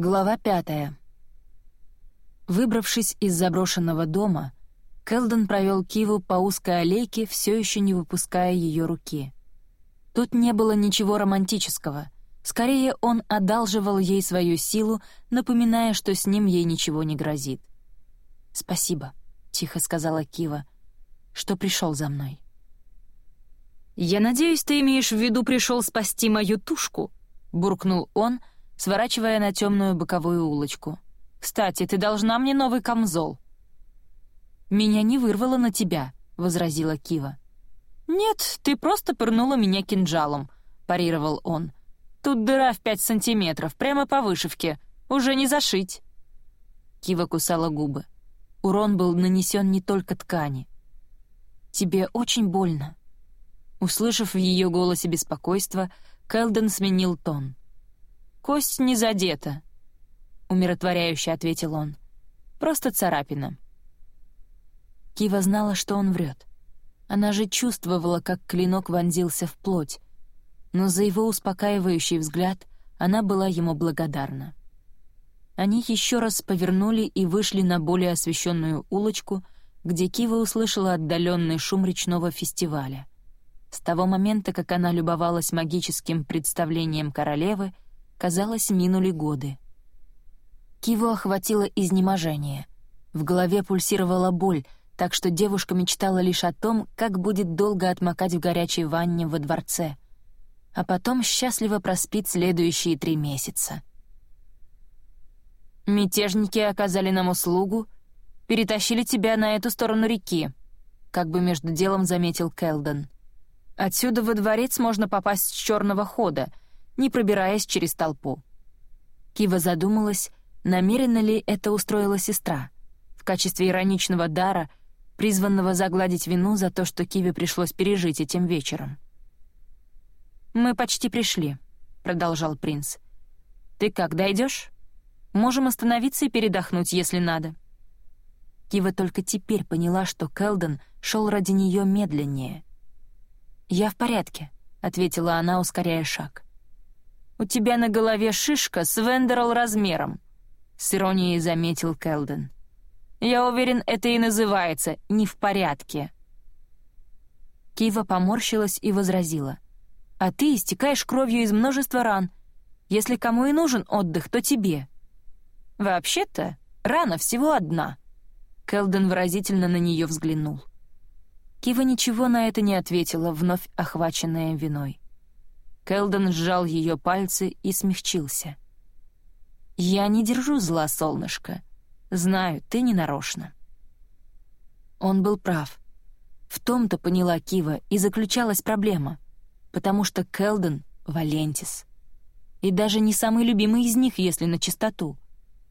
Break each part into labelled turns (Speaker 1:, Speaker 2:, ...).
Speaker 1: Глава пятая. Выбравшись из заброшенного дома, Келден провел Киву по узкой аллейке, все еще не выпуская ее руки. Тут не было ничего романтического. Скорее, он одалживал ей свою силу, напоминая, что с ним ей ничего не грозит. «Спасибо», — тихо сказала Кива, — «что пришел за мной».
Speaker 2: «Я надеюсь, ты имеешь в виду пришел спасти мою тушку?» — буркнул он, сворачивая на темную боковую улочку. «Кстати, ты должна мне новый камзол».
Speaker 1: «Меня не вырвало на тебя», — возразила Кива.
Speaker 2: «Нет, ты просто пырнула меня кинжалом», — парировал он. «Тут дыра в пять сантиметров, прямо по вышивке. Уже не зашить».
Speaker 1: Кива кусала губы. Урон был нанесен не только ткани. «Тебе очень больно». Услышав в ее голосе беспокойство, Кэлден сменил тон.
Speaker 2: «Кость не задета», — умиротворяюще ответил он. «Просто царапина».
Speaker 1: Кива знала, что он врет. Она же чувствовала, как клинок вонзился в плоть, но за его успокаивающий взгляд она была ему благодарна. Они еще раз повернули и вышли на более освещенную улочку, где Кива услышала отдаленный шум речного фестиваля — с того момента, как она любовалась магическим представлением королевы, казалось, минули годы. Киву охватило изнеможение. В голове пульсировала боль, так что девушка мечтала лишь о том, как будет долго отмокать в горячей ванне во дворце, а потом счастливо проспит следующие три месяца.
Speaker 2: «Мятежники оказали нам услугу, перетащили тебя на эту сторону реки», как бы между делом заметил Келден. Отсюда во дворец можно попасть с черного хода, не пробираясь через толпу.
Speaker 1: Кива задумалась, намеренно ли это устроила сестра, в качестве ироничного дара, призванного загладить вину за то, что Киве пришлось пережить этим вечером.
Speaker 2: «Мы почти пришли», — продолжал принц. «Ты как, дойдешь? Можем остановиться и передохнуть, если надо».
Speaker 1: Кива только теперь поняла, что Келден шел ради нее медленнее — «Я в порядке», — ответила она, ускоряя шаг.
Speaker 2: «У тебя на голове шишка с вендерл размером», — с иронией заметил Келден. «Я уверен, это и называется «не в порядке».
Speaker 1: Кива поморщилась и возразила. «А ты истекаешь кровью из множества ран. Если кому и нужен отдых, то тебе».
Speaker 2: «Вообще-то, рана всего одна».
Speaker 1: Келден выразительно на нее взглянул. Кива ничего на это не ответила, вновь охваченная виной. Келден сжал ее пальцы и смягчился. «Я не держу зла, солнышко. Знаю, ты не нарочно». Он был прав. В том-то поняла Кива и заключалась проблема, потому что Келден — Валентис. И даже не самый любимый из них, если на чистоту.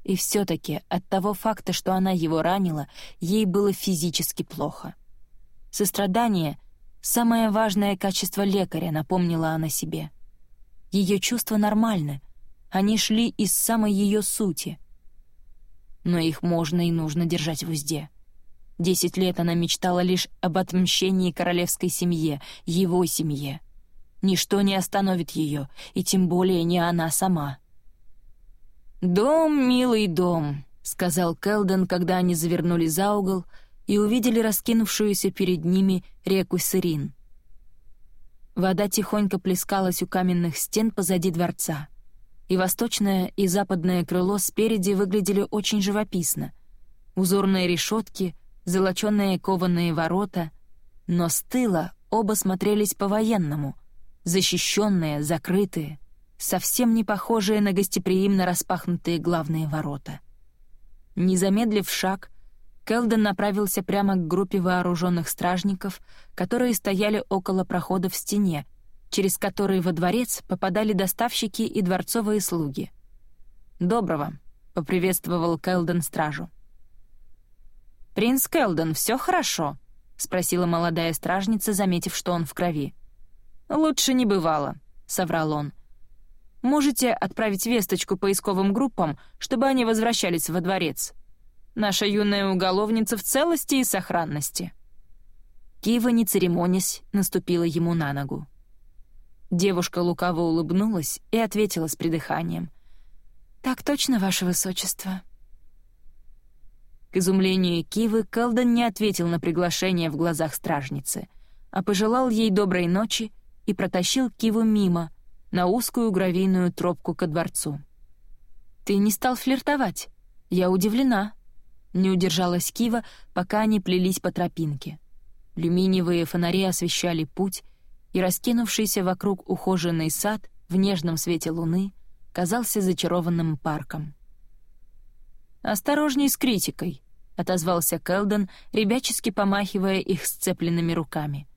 Speaker 1: И все таки от того факта, что она его ранила, ей было физически плохо. Сострадание — самое важное качество лекаря, напомнила она себе. Ее чувства нормальны, они шли из самой ее сути. Но их можно и нужно держать в узде. Десять лет она мечтала лишь об отмщении королевской семье, его семье. Ничто не остановит ее, и тем более не она сама.
Speaker 2: «Дом, милый дом», — сказал Келден, когда они завернули за угол — и увидели раскинувшуюся перед ними реку Сырин. Вода тихонько плескалась у каменных стен позади дворца, и восточное и западное крыло спереди выглядели очень живописно. Узорные решетки, золочёные кованые ворота, но с тыла оба смотрелись по-военному, защищенные, закрытые, совсем не похожие на гостеприимно распахнутые главные ворота. Не замедлив шаг, Келден направился прямо к группе вооруженных стражников, которые стояли около прохода в стене, через который во дворец попадали доставщики и дворцовые слуги. «Доброго», — поприветствовал Келден стражу. «Принц Келден, все хорошо?» — спросила молодая стражница, заметив, что он в крови. «Лучше не бывало», — соврал он. «Можете отправить весточку поисковым группам, чтобы они возвращались во дворец?» Наша юная уголовница в целости и сохранности». Кива, не церемонясь, наступила ему на ногу. Девушка лукаво улыбнулась и ответила с придыханием.
Speaker 1: «Так точно, ваше высочество».
Speaker 2: К изумлению Кивы Келден не ответил на приглашение в глазах стражницы, а пожелал ей доброй ночи и протащил Киву мимо, на узкую гравийную тропку ко дворцу. «Ты не стал флиртовать. Я удивлена», — не удержалась Кива, пока они плелись по тропинке. Люминиевые фонари освещали путь, и раскинувшийся вокруг ухоженный сад в нежном свете луны казался зачарованным парком. «Осторожней с критикой», — отозвался Келден, ребячески помахивая их сцепленными руками.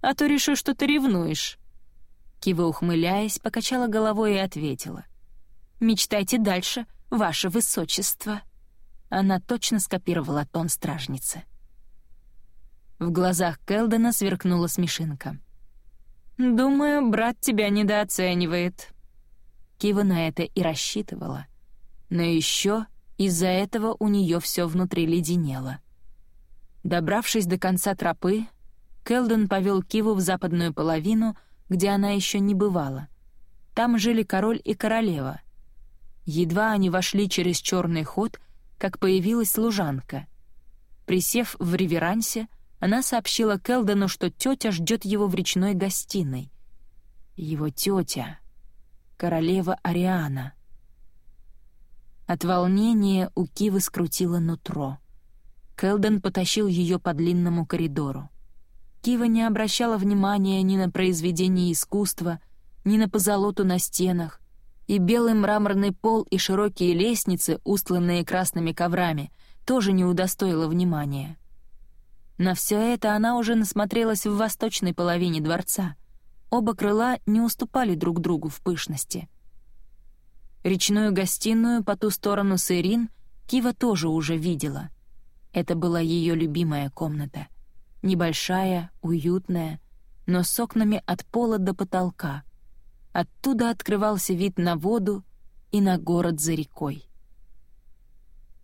Speaker 2: «А то решу, что ты ревнуешь». Кива, ухмыляясь, покачала головой и ответила. «Мечтайте дальше, ваше высочество». Она точно скопировала тон стражницы. В глазах Келдена сверкнула смешинка. «Думаю, брат тебя недооценивает». Кива на это и рассчитывала. Но еще из-за этого у нее все внутри леденело. Добравшись до конца тропы, Келден повел Киву в западную половину, где она еще не бывала. Там жили король и королева. Едва они вошли через черный ход, как появилась служанка. Присев в реверансе, она сообщила Келдену, что тетя ждет его в речной гостиной. Его тетя, королева Ариана — от волнения у Кивы скрутило нутро. Келден потащил ее по длинному коридору. Кива не обращала внимания ни на произведения искусства, ни на позолоту на стенах, и белый мраморный пол и широкие лестницы, устланные красными коврами, тоже не удостоила внимания. На все это она уже насмотрелась в восточной половине дворца. Оба крыла не уступали друг другу в пышности — Речную гостиную по ту сторону Сырин Кива тоже уже видела. Это была ее любимая комната. Небольшая, уютная, но с окнами от пола до потолка. Оттуда открывался вид на воду и на город за рекой.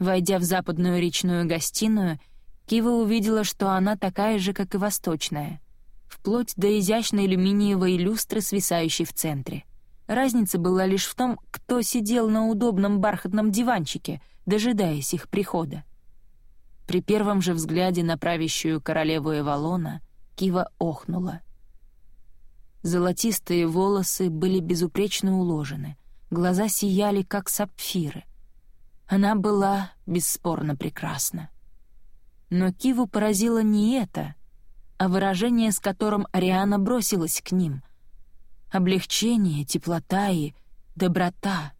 Speaker 2: Войдя в западную речную гостиную, Кива увидела, что она такая же, как и восточная, вплоть до изящной алюминиевой люстры, свисающей в центре. Разница была лишь в том, кто сидел на удобном бархатном диванчике, дожидаясь их прихода. При первом же взгляде на правящую королеву Эвалона Кива охнула. Золотистые волосы были безупречно уложены, глаза сияли, как сапфиры. Она была бесспорно прекрасна. Но Киву поразило не это, а выражение, с которым Ариана бросилась к ним — облегчение, теплота и доброта.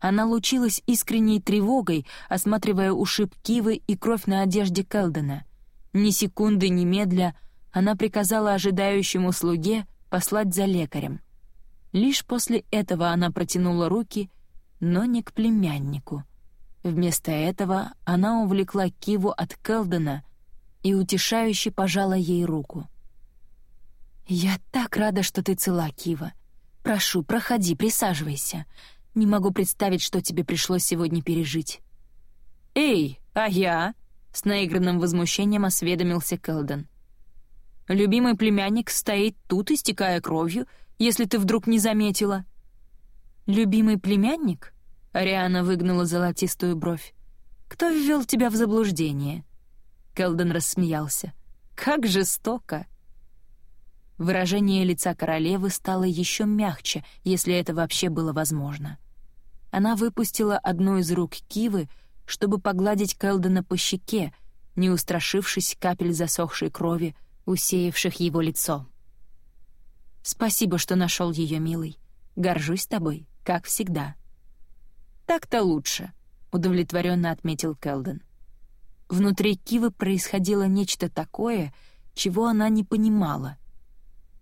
Speaker 2: Она лучилась искренней тревогой, осматривая ушиб Кивы и кровь на одежде Келдена. Ни секунды, ни медля она приказала ожидающему слуге послать за лекарем. Лишь после этого она протянула руки, но не к племяннику. Вместо этого она увлекла Киву от Келдена и утешающе пожала ей руку. «Я так рада, что ты цела, Кива. Прошу, проходи, присаживайся. Не могу представить, что тебе пришлось сегодня пережить». «Эй, а я?» — с наигранным возмущением осведомился Келден. «Любимый племянник стоит тут, истекая кровью, если ты вдруг не заметила».
Speaker 1: «Любимый племянник?» — Ариана выгнула золотистую бровь. «Кто ввел тебя в заблуждение?» Келден рассмеялся. «Как жестоко!» Выражение лица королевы стало еще мягче, если это вообще было возможно. Она выпустила одну из рук Кивы, чтобы погладить Келдена по щеке, не устрашившись капель засохшей крови, усеявших его лицо. «Спасибо, что нашел ее, милый. Горжусь тобой, как всегда». «Так-то лучше», — удовлетворенно отметил Келден. Внутри Кивы происходило нечто такое, чего она не понимала —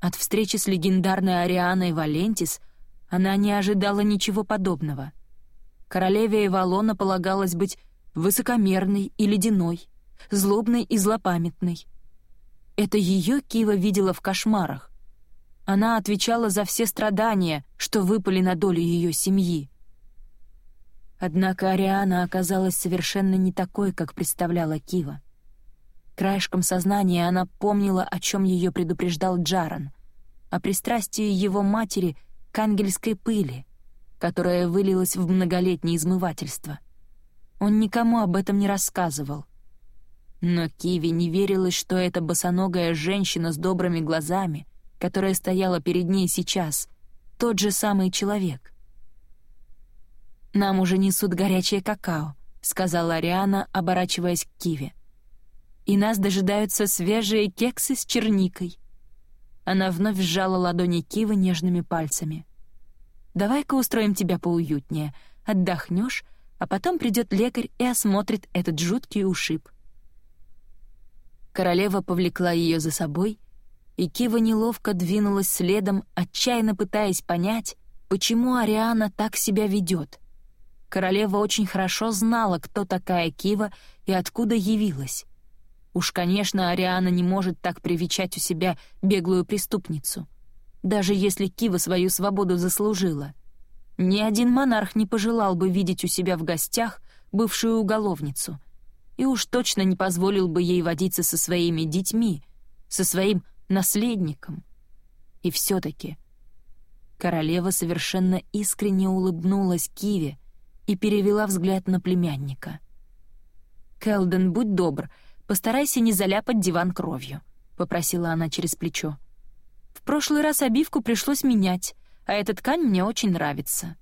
Speaker 1: от встречи с легендарной Арианой Валентис она не ожидала ничего подобного. Королеве Эвалона полагалось быть высокомерной и ледяной, злобной и злопамятной. Это ее Кива видела в кошмарах. Она отвечала за все страдания, что выпали на долю ее семьи. Однако Ариана оказалась совершенно не такой, как представляла Кива. Краешком сознания она помнила, о чем ее предупреждал Джаран, о пристрастии его матери к ангельской пыли, которое вылилось в многолетнее измывательство. Он никому об этом не рассказывал. Но Киви не верилось, что эта босоногая женщина с добрыми глазами, которая стояла перед ней сейчас, тот же самый человек. «Нам уже несут горячее какао», — сказала Ариана, оборачиваясь к Киви. «И нас дожидаются свежие кексы с черникой». Она вновь сжала ладони Кивы нежными пальцами. «Давай-ка устроим тебя поуютнее, отдохнешь, а потом придет лекарь и осмотрит этот жуткий ушиб». Королева повлекла ее за собой, и Кива неловко двинулась следом, отчаянно пытаясь понять, почему Ариана так себя ведет. Королева очень хорошо знала, кто такая Кива и откуда явилась. Уж, конечно, Ариана не может так привечать у себя беглую преступницу. Даже если Кива свою свободу заслужила. Ни один монарх не пожелал бы видеть у себя в гостях бывшую уголовницу. И уж точно не позволил бы ей водиться со своими детьми, со своим наследником. И все-таки королева совершенно искренне улыбнулась Киве и перевела взгляд на племянника. «Келден, будь добр, постарайся не заляпать диван кровью», — попросила она через плечо. «В прошлый раз обивку пришлось менять, а эта ткань мне очень нравится».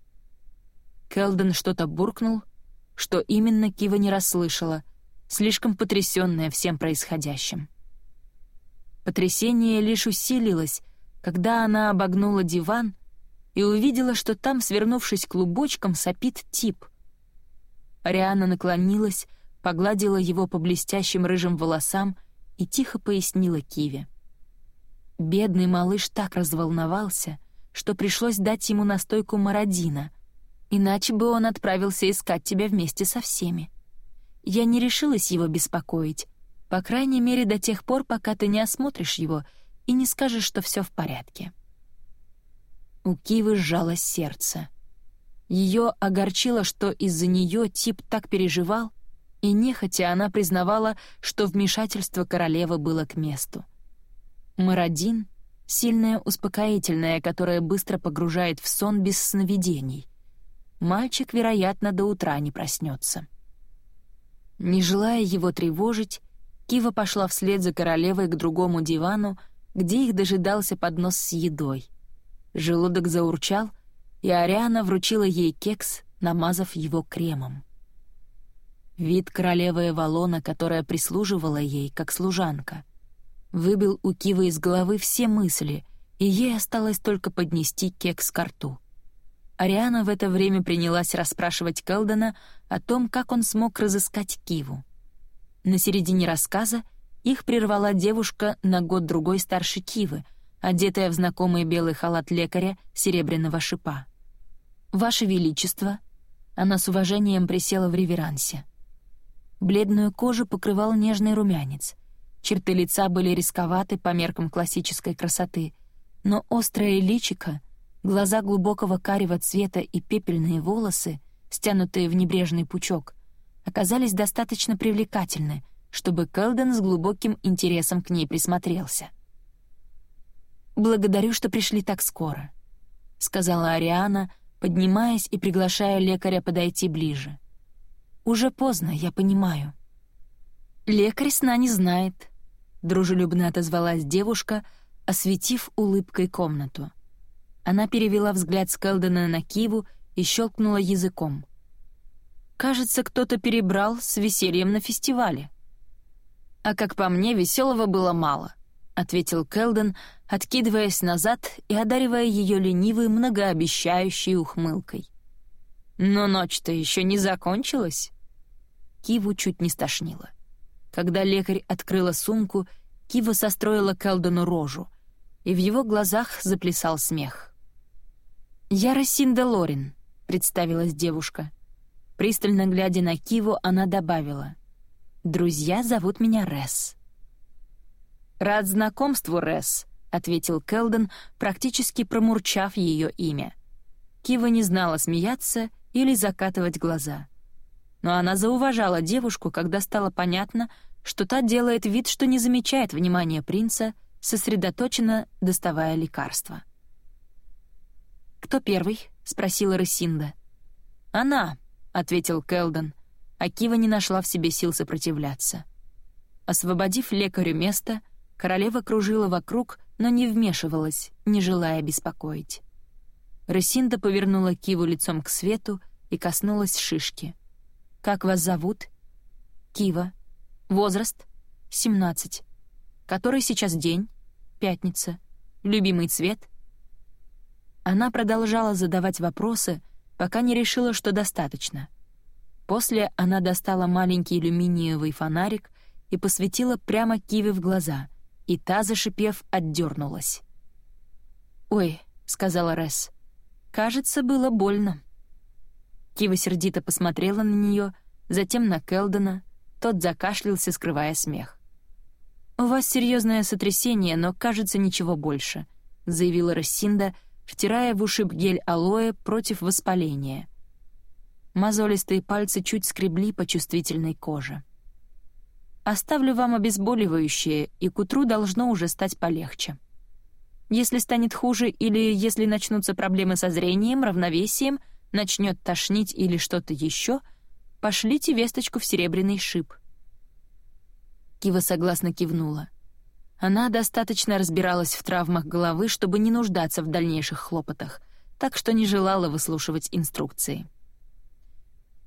Speaker 1: Келден что-то буркнул, что именно Кива не расслышала, слишком потрясённая всем происходящим. Потрясение лишь усилилось, когда она обогнула диван и увидела, что там, свернувшись клубочком, сопит тип. Ариана наклонилась, погладила его по блестящим рыжим волосам и тихо пояснила Киве. Бедный малыш так разволновался, что пришлось дать ему настойку мародина, иначе бы он отправился искать тебя вместе со всеми. Я не решилась его беспокоить, по крайней мере, до тех пор, пока ты не осмотришь его и не скажешь, что все в порядке. У Кивы сжалось сердце. Ее огорчило, что из-за нее тип так переживал, и нехотя она признавала, что вмешательство королевы было к месту. Мародин — сильное успокоительное, которое быстро погружает в сон без сновидений. Мальчик, вероятно, до утра не проснется. Не желая его тревожить, Кива пошла вслед за королевой к другому дивану, где их дожидался поднос с едой. Желудок заурчал, и Ариана вручила ей кекс, намазав его кремом. Вид королевы Эвалона, которая прислуживала ей, как служанка, выбил у Кивы из головы все мысли, и ей осталось только поднести кекс к рту. Ариана в это время принялась расспрашивать Келдена о том, как он смог разыскать Киву. На середине рассказа их прервала девушка на год-другой старше Кивы, одетая в знакомый белый халат лекаря серебряного шипа. «Ваше Величество!» Она с уважением присела в реверансе. Бледную кожу покрывал нежный румянец. Черты лица были рисковаты по меркам классической красоты, но острое личико, глаза глубокого карего цвета и пепельные волосы, стянутые в небрежный пучок — оказались достаточно привлекательны, чтобы Келден с глубоким интересом к ней присмотрелся. «Благодарю, что пришли так скоро», — сказала Ариана, поднимаясь и приглашая лекаря подойти ближе. «Уже поздно, я понимаю». «Лекарь сна не знает», — дружелюбно отозвалась девушка, осветив улыбкой комнату. Она перевела взгляд с Келдена на Киву и щелкнула языком — Кажется, кто-то перебрал с весельем на фестивале. «А как по мне, веселого было мало», — ответил Келден, откидываясь назад и одаривая ее ленивой, многообещающей ухмылкой. «Но ночь-то еще не закончилась». Киву чуть не стошнило. Когда лекарь открыла сумку, Кива состроила Келдену рожу, и в его глазах заплясал смех. «Я Рассинда Лорин», — представилась девушка. Пристально глядя на Киву, она добавила. «Друзья зовут меня Рес». «Рад знакомству, Рес», — ответил Келден, практически промурчав ее имя. Кива не знала, смеяться или закатывать глаза. Но она зауважала девушку, когда стало понятно, что та делает вид, что не замечает внимания принца, сосредоточенно доставая лекарства. «Кто первый?» — спросила Рысинда. «Она», — ответил Келден, а Кива не нашла в себе сил сопротивляться. Освободив лекарю место, королева кружила вокруг, но не вмешивалась, не желая беспокоить. Рысинда повернула Киву лицом к свету и коснулась шишки. «Как вас зовут?» «Кива. Возраст?» «Семнадцать. Который сейчас день?» «Пятница. Любимый цвет?» Она продолжала задавать вопросы, пока не решила, что достаточно. После она достала маленький алюминиевый фонарик и посветила прямо Киве в глаза, и та, зашипев, отдернулась. «Ой», — сказала Ресс, — «кажется, было больно». Кива сердито посмотрела на нее, затем на Келдона, тот закашлялся, скрывая смех. «У вас серьезное сотрясение, но, кажется, ничего больше», — заявила Рассинда, — втирая в ушиб гель алоэ против воспаления. Мозолистые пальцы чуть скребли по чувствительной коже. «Оставлю вам обезболивающее, и к утру должно уже стать полегче. Если станет хуже или если начнутся проблемы со зрением, равновесием, начнет тошнить или что-то еще, пошлите весточку в серебряный шип». Кива согласно кивнула. Она достаточно разбиралась в травмах головы, чтобы не нуждаться в дальнейших хлопотах, так что не желала выслушивать инструкции.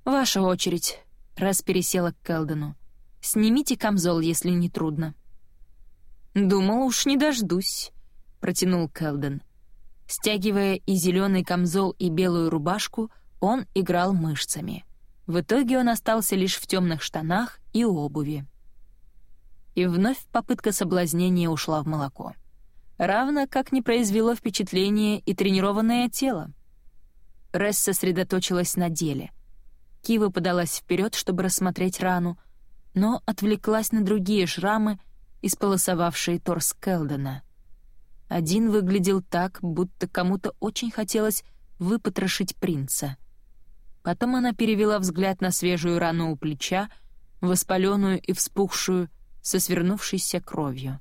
Speaker 1: «Ваша очередь», — раз пересела к Келдену. «Снимите камзол, если не трудно». «Думал, уж не дождусь», — протянул Келден. Стягивая и зеленый камзол, и белую рубашку, он играл мышцами. В итоге он остался лишь в темных штанах и обуви и вновь попытка соблазнения ушла в молоко. Равно как не произвело впечатление и тренированное тело. Ресс сосредоточилась на деле. Кива подалась вперед, чтобы рассмотреть рану, но отвлеклась на другие шрамы, исполосовавшие торс Келдена. Один выглядел так, будто кому-то очень хотелось выпотрошить принца. Потом она перевела взгляд на свежую рану у плеча, воспаленную и вспухшую, со свернувшейся кровью.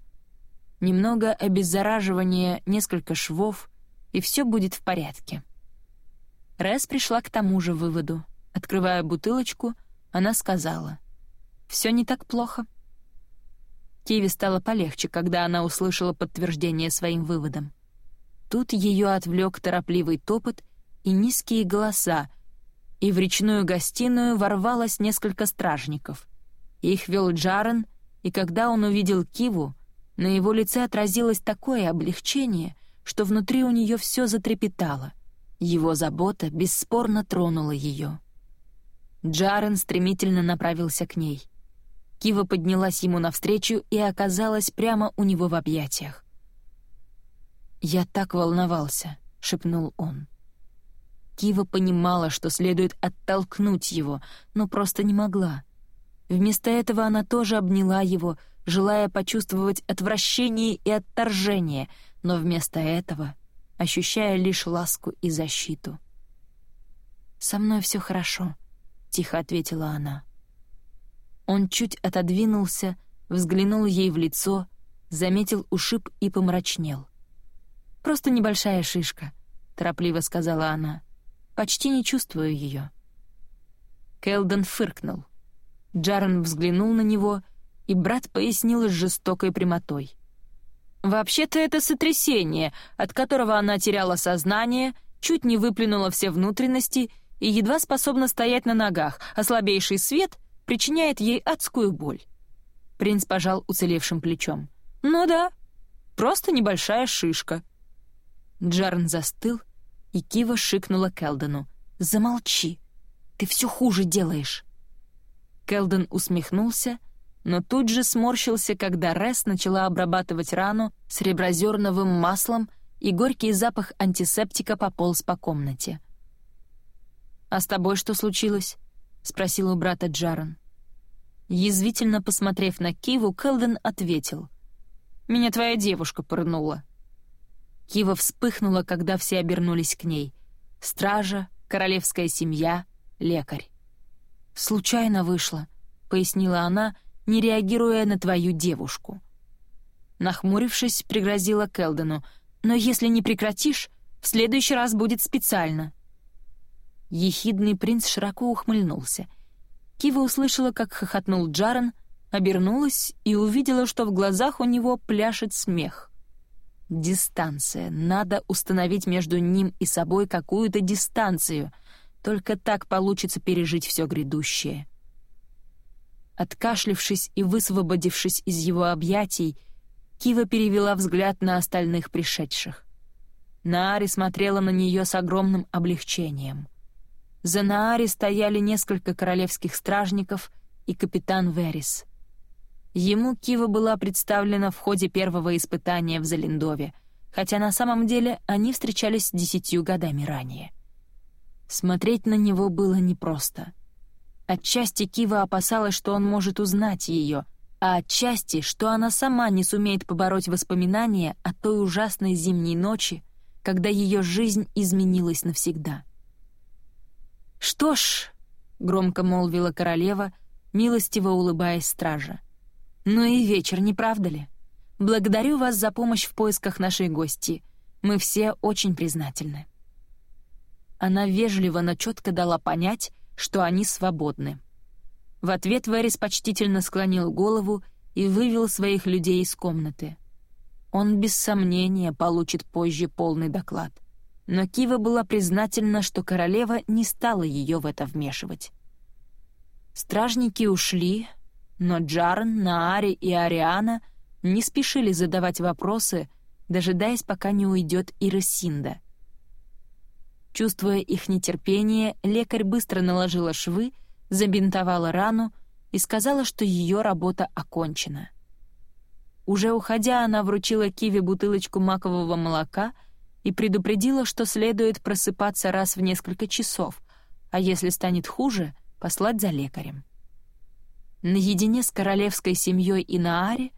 Speaker 1: Немного обеззараживания, несколько швов, и все будет в порядке. Рэс пришла к тому же выводу. Открывая бутылочку, она сказала, «Все не так плохо». Киви стало полегче, когда она услышала подтверждение своим выводам. Тут ее отвлек торопливый топот и низкие голоса, и в речную гостиную ворвалось несколько стражников. Их вел Джарен и когда он увидел Киву, на его лице отразилось такое облегчение, что внутри у нее все затрепетало. Его забота бесспорно тронула ее. Джарен стремительно направился к ней. Кива поднялась ему навстречу и оказалась прямо у него в объятиях. «Я так волновался», — шепнул он. Кива понимала, что следует оттолкнуть его, но просто не могла — Вместо этого она тоже обняла его, желая почувствовать отвращение и отторжение, но вместо этого ощущая лишь ласку и защиту. «Со мной все хорошо», — тихо ответила она. Он чуть отодвинулся, взглянул ей в лицо, заметил ушиб и помрачнел. «Просто небольшая шишка», — торопливо сказала она. «Почти не чувствую ее». Келден фыркнул — Джарен взглянул на него, и брат пояснил с жестокой прямотой. «Вообще-то это сотрясение, от которого она теряла сознание, чуть не выплюнула все внутренности и едва способна стоять на ногах, а слабейший свет причиняет ей адскую боль». Принц пожал уцелевшим плечом. «Ну да, просто небольшая шишка». Джарн застыл, и Кива шикнула Келдену. «Замолчи, ты все хуже делаешь». Келден усмехнулся, но тут же сморщился, когда Рес начала обрабатывать рану среброзерновым маслом, и горький запах антисептика пополз по комнате. «А с тобой что случилось?» — спросил у брата Джаран. Язвительно посмотрев на Киву, Келден ответил. «Меня твоя девушка пырнула». Кива вспыхнула, когда все обернулись к ней. Стража, королевская семья, лекарь. «Случайно вышло», — пояснила она, не реагируя на твою девушку. Нахмурившись, пригрозила Келдену, «но если не прекратишь, в следующий раз будет специально. Ехидный принц широко ухмыльнулся. Кива услышала, как хохотнул Джарен, обернулась и увидела, что в глазах у него пляшет смех. Дистанция. Надо установить между ним и собой какую-то дистанцию. Только так получится пережить все грядущее. Откашлившись и высвободившись из его объятий, Кива перевела взгляд на остальных пришедших. Наари смотрела на нее с огромным облегчением. За Наари стояли несколько королевских стражников и капитан Верис. Ему Кива была представлена в ходе первого испытания в Залиндове, хотя на самом деле они встречались десятью годами ранее. Смотреть на него было непросто. Отчасти Кива опасалась, что он может узнать ее, а отчасти, что она сама не сумеет побороть воспоминания о той ужасной зимней ночи, когда ее жизнь изменилась навсегда. «Что ж», — громко молвила королева, милостиво улыбаясь стража, — «ну и вечер, не правда ли? Благодарю вас за помощь в поисках нашей гости. Мы все очень признательны». Она вежливо, но четко дала понять, что они свободны. В ответ Верис почтительно склонил голову и вывел своих людей из комнаты. Он без сомнения получит позже полный доклад. Но Кива была признательна, что королева не стала ее в это вмешивать. Стражники ушли, но Джарн, Наари и Ариана не спешили задавать вопросы, дожидаясь, пока не уйдет Иросинда. Чувствуя их нетерпение, лекарь быстро наложила швы, забинтовала рану и сказала, что ее работа окончена. Уже уходя, она вручила Киве бутылочку макового молока и предупредила, что следует просыпаться раз в несколько часов, а если станет хуже, послать за лекарем. Наедине с королевской семьей и Нааре,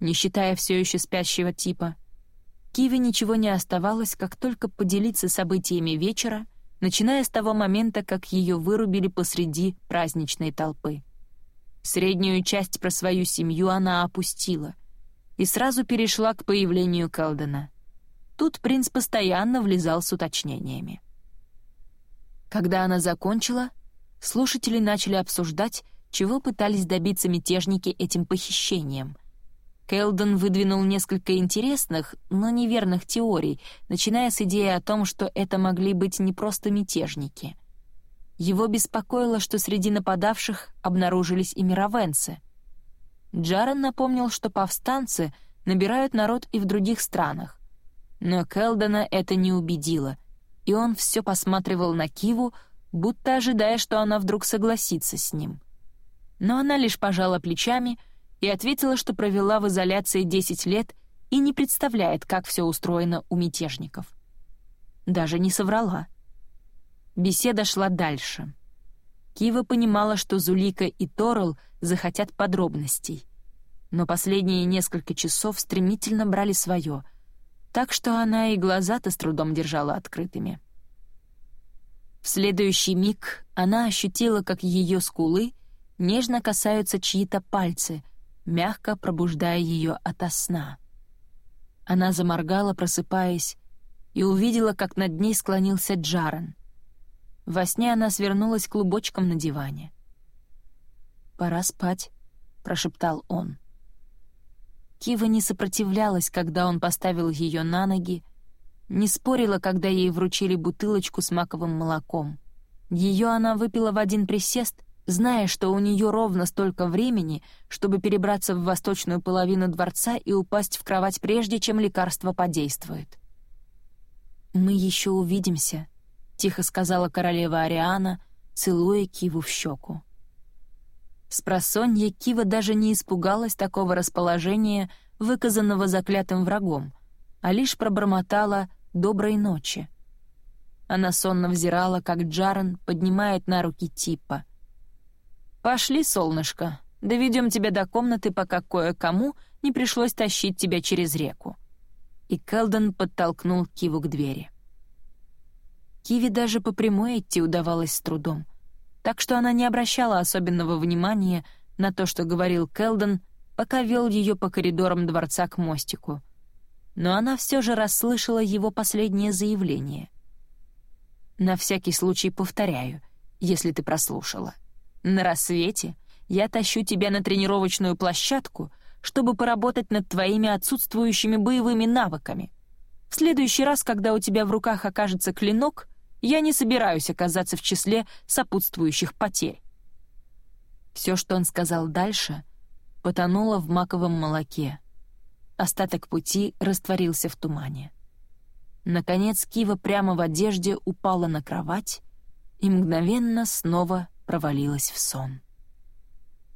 Speaker 1: не считая все еще спящего типа, Киве ничего не оставалось, как только поделиться событиями вечера, начиная с того момента, как ее вырубили посреди праздничной толпы. Среднюю часть про свою семью она опустила и сразу перешла к появлению Келдена. Тут принц постоянно влезал с уточнениями. Когда она закончила, слушатели начали обсуждать, чего пытались добиться мятежники этим похищением, Келдон выдвинул несколько интересных, но неверных теорий, начиная с идеи о том, что это могли быть не просто мятежники. Его беспокоило, что среди нападавших обнаружились и мировенцы. Джарен напомнил, что повстанцы набирают народ и в других странах. Но Келдона это не убедило, и он все посматривал на Киву, будто ожидая, что она вдруг согласится с ним. Но она лишь пожала плечами — и ответила, что провела в изоляции 10 лет и не представляет, как все устроено у мятежников. Даже не соврала. Беседа шла дальше. Кива понимала, что Зулика и Торл захотят подробностей. Но последние несколько часов стремительно брали свое, так что она и глаза-то с трудом держала открытыми. В следующий миг она ощутила, как ее скулы нежно касаются чьи-то пальцы, мягко пробуждая ее ото сна. Она заморгала, просыпаясь, и увидела, как над ней склонился Джарен. Во сне она свернулась клубочком на диване. «Пора спать», — прошептал он. Кива не сопротивлялась, когда он поставил ее на ноги, не спорила, когда ей вручили бутылочку с маковым молоком. Ее она выпила в один присест зная, что у нее ровно столько времени, чтобы перебраться в восточную половину дворца и упасть в кровать прежде, чем лекарство подействует. «Мы еще увидимся», — тихо сказала королева Ариана, целуя Киву в щеку. Спросонья Кива даже не испугалась такого расположения, выказанного заклятым врагом, а лишь пробормотала «доброй ночи». Она сонно взирала, как Джарен поднимает на руки Типа — «Пошли, солнышко, доведем тебя до комнаты, пока кое-кому не пришлось тащить тебя через реку». И Келден подтолкнул Киву к двери. Киви даже по прямой идти удавалось с трудом, так что она не обращала особенного внимания на то, что говорил Келден, пока вел ее по коридорам дворца к мостику. Но она все же расслышала его последнее заявление. На всякий случай повторяю, если ты прослушала. На рассвете я тащу тебя на тренировочную площадку, чтобы поработать над твоими отсутствующими боевыми навыками. В следующий раз, когда у тебя в руках окажется клинок, я не собираюсь оказаться в числе сопутствующих потерь. Все, что он сказал дальше, потонуло в маковом молоке. Остаток пути растворился в тумане. Наконец Кива прямо в одежде упала на кровать и мгновенно снова провалилась в сон.